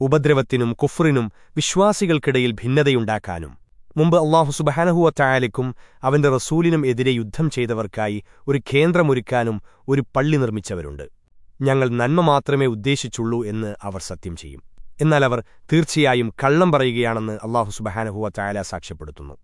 ഉപദ്രവത്തിനും കുഫ്റിനും വിശ്വാസികൾക്കിടയിൽ ഭിന്നതയുണ്ടാക്കാനും. മുമ്പ് അള്ളാഹു സുബഹാനഹുവറ്റായാലിക്കും അവന്റെ റസൂലിനും എതിരെ യുദ്ധം ചെയ്തവർക്കായി ഒരു കേന്ദ്രമൊരുക്കാനും ഒരു പള്ളി നിർമ്മിച്ചവരുണ്ട്. ഞങ്ങൾ നന്മ മാത്രമേ ഉദ്ദേശിച്ചുള്ളൂ എന്ന് അവർ സത്യം ചെയ്യും. എന്നാൽ അവർ തീർച്ചയായും കള്ളം പറയുകയാണെന്ന് അള്ളാഹു സുബഹാനഹുവറ്റായാല സാക്ഷ്യപ്പെടുത്തുന്നു.